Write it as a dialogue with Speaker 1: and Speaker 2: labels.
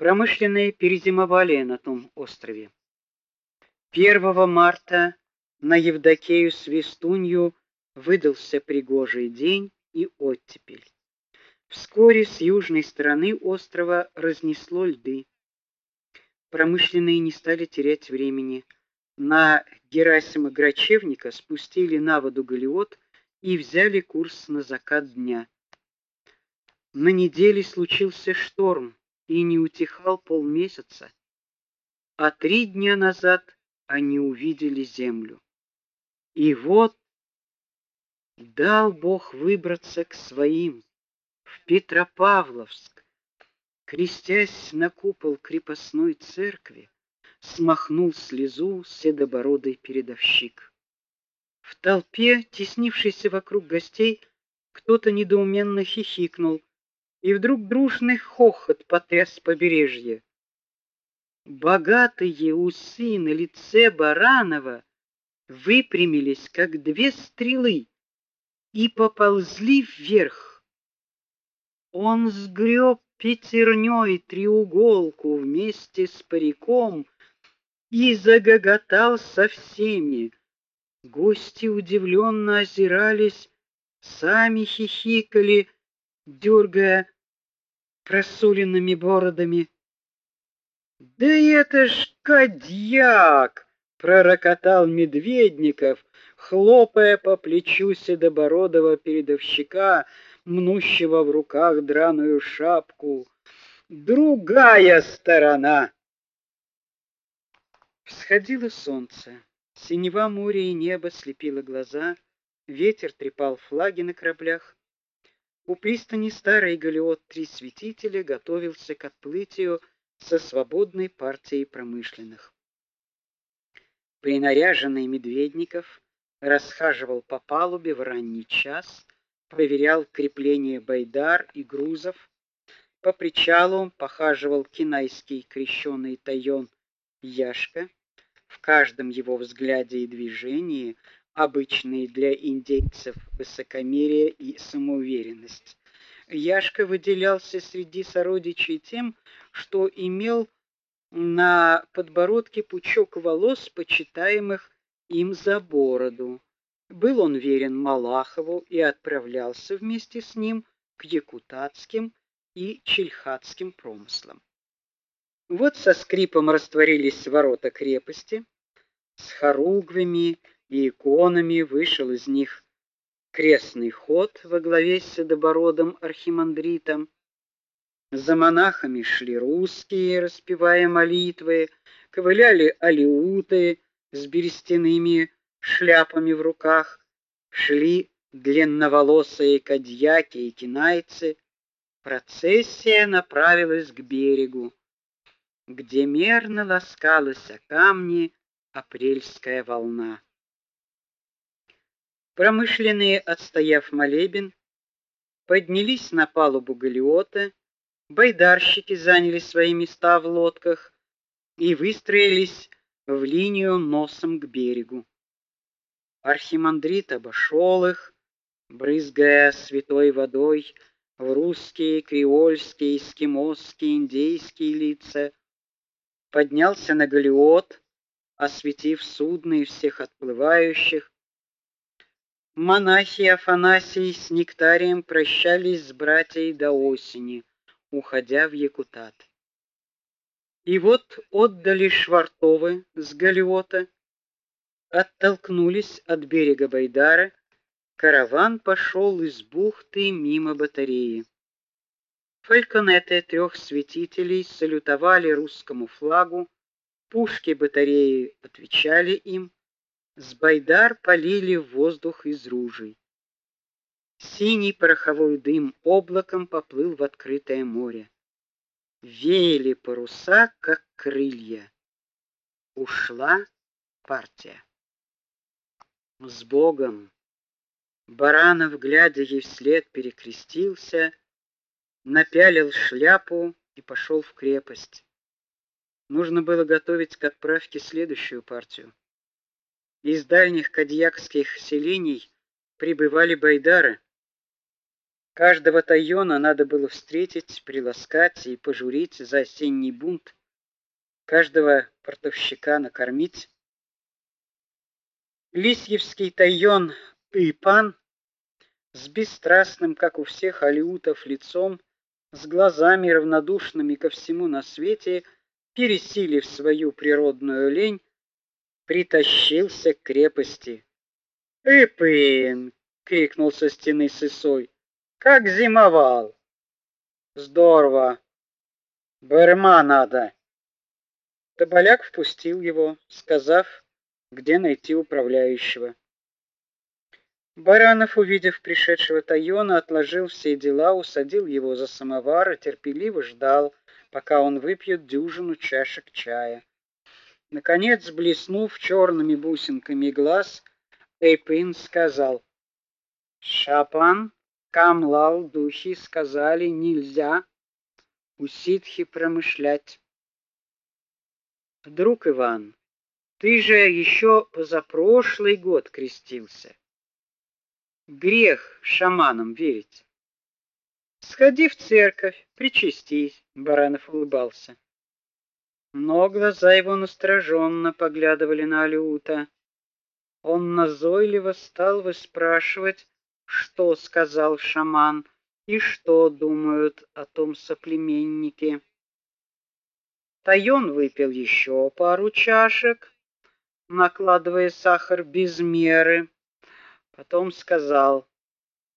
Speaker 1: Промышленные перезимовали на том острове. 1 марта на Евдокею Свистунью выдался пригожий день и оттепель. Вскоре с южной стороны острова разнесло льды. Промышленные не стали терять времени. На Герасима Грачевника спустили на воду галеот и взяли курс на закат дня. На неделе случился шторм, и не утихал полмесяца, а три дня назад они увидели землю. И вот дал Бог выбраться к своим в Петропавловск, крестясь на купол крепостной церкви, смахнул слезу седобородый передовщик. В толпе, теснившейся вокруг гостей, кто-то недоуменно хихикнул и вдруг дружный хохот потряс побережье. Богатые усы на лице Баранова выпрямились, как две стрелы, и поползли вверх. Он сгреб пятерней треуголку вместе с париком и загоготал со всеми. Гости удивленно озирались, сами хихикали, дергая просоленными бородами. Да это ж кадьяк, пророкотал Медведников, хлопая по плечу седобородого передовщика, мнущего в руках драную шапку. Другая сторона. Всходило солнце. Синева моря и небо слепило глаза, ветер трепал флаги на кораблях. У пристани старый галеот Три Святителя готовился к отплытию со свободной партией промышленных. Принаряженный Медведников расхаживал по палубе в ранний час, проверял крепление байдар и грузов. По причалу похаживал кинайский крещеный тайон Яшка. В каждом его взгляде и движении обычные для индейцев высокомерие и самоуверенность. Яшка выделялся среди сородичей тем, что имел на подбородке пучок волос, почитаемых им за бороду. Был он верен Малахову и отправлялся вместе с ним к якутатским и чельхатским промыслам. Вот со скрипом растворились ворота крепости, с хоругвями и иконами вышел из них крестный ход во главе с седобородым архимандритом. За монахами шли русские, распевая молитвы, ковыляли алиуты с берестяными шляпами в руках, шли длинноволосые кадьяки и кинайцы. Процессия направилась к берегу, где мерно ласкалась о камни апрельская волна. Промышленные, отстояв молебен, поднялись на палубу галеота, байдарщики заняли свои места в лодках и выстроились в линию носом к берегу. Архимандрит обошел их, брызгая святой водой в русские, креольские, эскимосские, индейские лица, поднялся на галеот, осветив судно и всех отплывающих, Монахи Афанасий с Нектарием прощались с братьей до осени, уходя в Якутат. И вот отдали Швартовы с галеота, оттолкнулись от берега Байдара, караван пошел из бухты мимо батареи. Фальконеты трех святителей салютовали русскому флагу, пушки батареи отвечали им, с байдар полили в воздух из ружей. Синий пороховой дым облаком поплыл в открытое море. Веяли паруса, как крылья. Ушла партия. С Богом. Баранов, глядя ей вслед, перекрестился, напялил шляпу и пошел в крепость. Нужно было готовить к отправке следующую партию. Из дальних кадьякских селений прибывали байдары. Каждого тайона надо было встретить, приласкать и пожурить за осенний бунт, каждого портовщика накормить. Лисьевский тайон Ипан с бесстрастным, как у всех алиутов, лицом, с глазами равнодушными ко всему на свете, пересилив свою природную лень, притащился к крепости. "Ипын!" крикнул со стены Сысой. "Как зимовал!" "Здорово. Барма надо." Тоболяк впустил его, сказав, где найти управляющего. Баранов, увидев пришедшего Тайона, отложил все дела, усадил его за самовар и терпеливо ждал, пока он выпьет дюжину чашек чая. Наконец, блеснув черными бусинками глаз, Эйпин сказал: "Шапан, Камлал духи сказали, нельзя у ситхи промышлять. Друг Иван, ты же еще позапрошлый год крестился. Грех шаманам верить. Сходи в церковь, причастись, Баранов улыбался. Но глаза его настороженно поглядывали на Алюта. Он назойливо стал выспрашивать, что сказал шаман и что думают о том соплеменнике. Тайон выпил еще пару чашек, накладывая сахар без меры. Потом сказал: